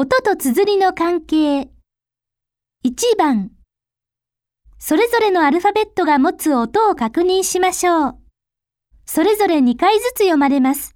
音と綴りの関係。1番。それぞれのアルファベットが持つ音を確認しましょう。それぞれ2回ずつ読まれます。